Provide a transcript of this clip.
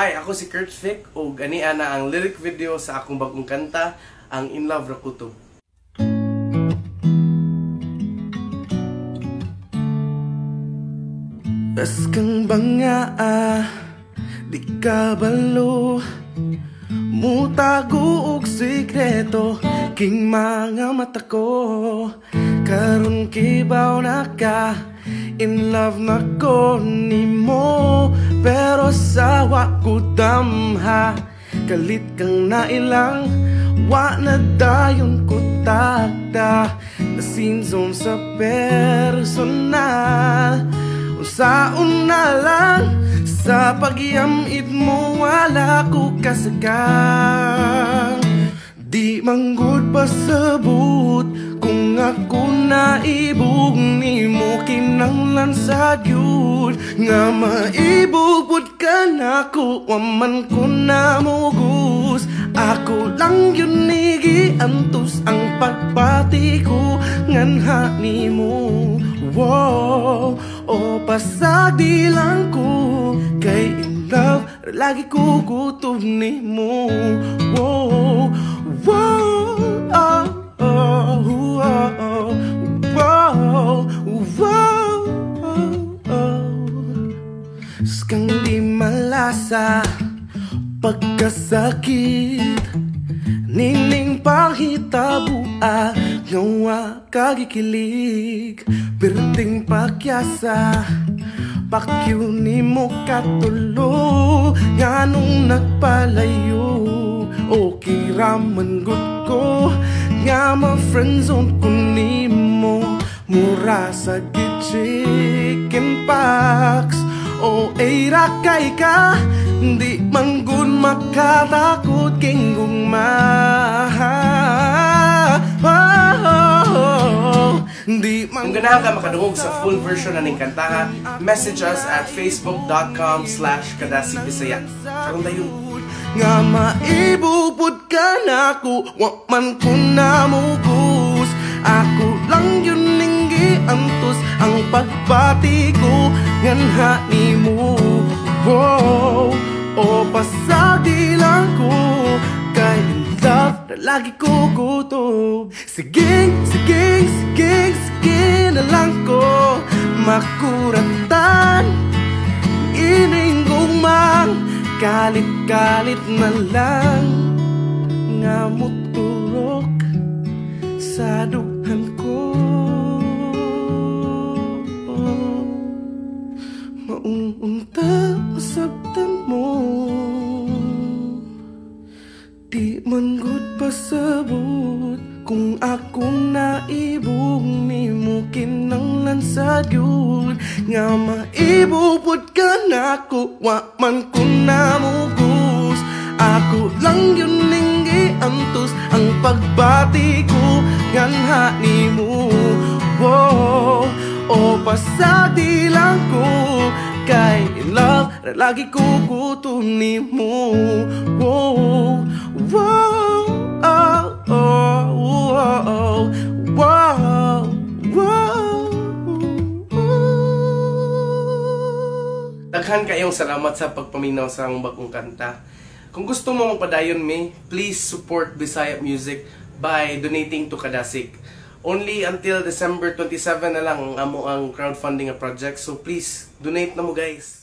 Hi, ako si Kurt Fick ug ani ana ang lyric video sa akong bagong kanta, ang In Love Rakutob. Bas kang banga ah, di ka balo. Mutago og sikreto king mga mata ko. Karon kibaw na ka In love na ko ni mo Pero sawa ko damha Kalit kang nailang. Wa na dayon ko takda Nasinzon sa personal Unsaon na lang Sa pagyamit mo Wala ko kasakang Di manggod pa sabot Kung ako naibog ni mo Kinanglan sa gyud Nga maibugod ka na ko Waman ko na mugus Ako lang yun nigi Antos ang pagpati ko. Nganha ni mo Wow, o pasag di lang ko. Kay in love, lagi ko gutom ni mo Wow, wow, malasa Pagkasakit. Nining panghitabua Ngawa kagikilig. Perting pakyasa Pakyo ni mo katulo. Nganong nagpalayo Okay raman good ko. Nga ma-friendzone ko mo Mura sa chicken pox O ay rakay ka Di man gun makatakot king gugma Di Kung ganahan ka makadungog sa full version na ning kanta, message us at facebook.com slash kadasibisaya. Karong dayon. Nga maibubod ka na ko Wa man ko na mugus Ako lang yun ninggi antos Ang pagbati ko Nganha ni Wow O pasagi lang ko Kay in love na lagi ko gutom. Siging, siging, siging, sige na lang ko Makuratan. Ining gumang Kalit-kalit na lang. Nga muturok Sa dughan ko. Maununta masabtan mo Di man gud pasabot. Kung akong naibog ni mo kinanglan sa gyud Nga maibubod ka na ko Wa man ko na mugus Ako lang yun ninggi antos Ang pagbati ko Nganha ni mo. Wow O pasadi lang ko lagi ko gutom ni mo Wow Wow oh, oh, oh, Wow Wow Daghan kayong salamat sa pagpaminaw sa akong bagong kanta. Kung gusto mo magpadayon me, please support Bisaya Music by donating to Kadasik. Only until December 27 na lang ang amo ang crowdfunding project. So please, donate na mo guys.